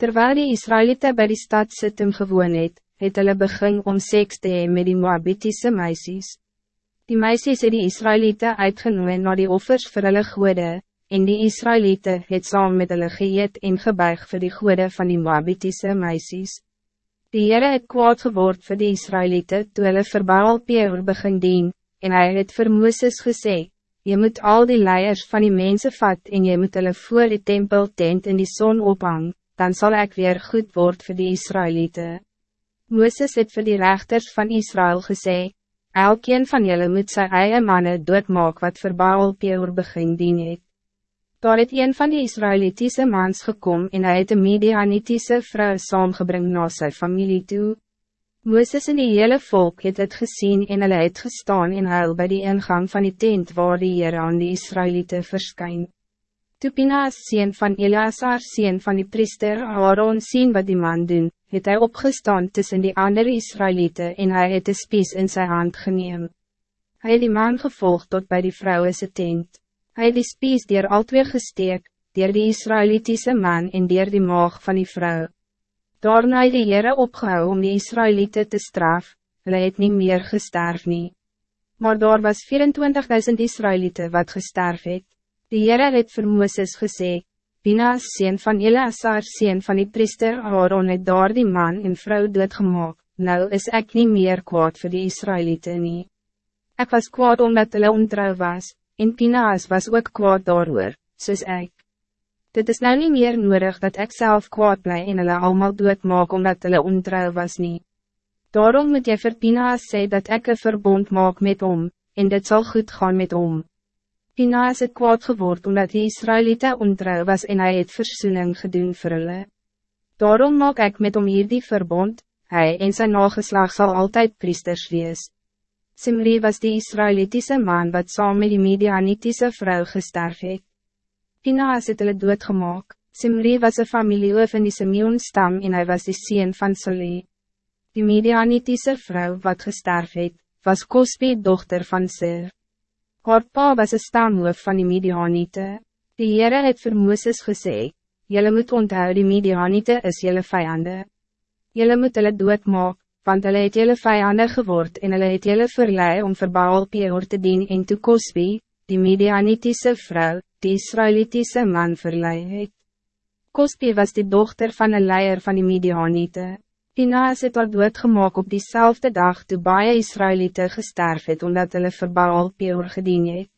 Terwijl die Israëlieten bij die stad Sittim gewoon het, het hulle begin om seks te hee met die Moabitische meisjes. Die meisjes het die Israëlieten uitgenooi na die offers vir hulle goede, en die Israëlieten het saam met hulle geëet en gebuig vir die goede van die Moabitische meisjes. Die Heere het kwaad geword vir die Israëlieten toe hulle vir Baal Peor begin dien, en hij het vir Mooses gesê, Je moet al die leiers van die mensen vat en je moet hulle voor die tempel tent in die zon ophang, dan zal ik weer goed worden voor de Israëlieten. Moeses het voor die rechters van Israël gezegd, elkeen van jullie moet zijn eigen mannen doodmaak wat voor Baal Peor begin dien het. Daar het een van die Israëlitische mans gekom en hy het een Medianitische vrou saamgebring na sy familie toe. Moeses en die hele volk het het gezien en hulle het gestaan en huil bij die ingang van die tent waar die Heer aan die Israëlieten verskyn. Toe Pinaas sien van Eleazar sien van die priester Aaron sien wat die man doen, het hij opgestaan tussen die andere Israëlieten en hij het de spies in zijn hand geneem. Hij het die man gevolgd tot bij die vrouwense tent. Hij het die spies dier al twee gesteek, dier die Israëlitische man en dier die maag van die vrouw. Daarna het die Heere opgehou om die Israëlieten te straf, hulle het niet meer gesterf nie. Maar daar was 24.000 Israëlieten wat gesterf het. Die Heere het vir Mooses gesê, Pina's sien van Eleazar sien van die priester Aaron het daar die man en vrou doodgemaak, nou is ik niet meer kwaad voor die Israëlieten nie. Ek was kwaad omdat hulle ontrouw was, en Pina's was ook kwaad daarover, soos ek. Dit is nou niet meer nodig dat ik zelf kwaad blij en hulle allemaal doodmaak omdat hulle ontrouw was niet. Daarom moet jy vir Pina's sê dat ik een verbond maak met om, en dit zal goed gaan met om. Pina is het kwaad geword omdat die Israëlieten ontrouw was en hij het verzoening gedoen vir hulle. Daarom maak ik met om hier die verbond, hij en zijn nageslag zal altijd priesters wees. Simri was die Israëlitische man wat saam met die Medianitische vrouw gesterf het. Pina is het hulle doodgemaak. Simri was een familiehoof in die Simeon stam en hij was de sien van Sole. Die Medianitische vrouw wat gesterf het, was Cosby dochter van Sir. Haar pa was een stamhoof van die Midianite. Die Heere het vir Mooses gesê, Jylle moet onthou die Midianite is jylle vijanden. Jylle moet hulle doodmaak, want hulle het jylle vijanden geword en hulle het jylle verlei om vir Baal Peor te dien en toe Cosby, die Midianitiese vrouw, die Israëlitische man verlei het. Cosby was die dochter van een leier van die Midianite. Pinaas het al doodgemaak op diezelfde dag toe baie Israëlieten gesterf het omdat hulle vir Baal Peor gedien het.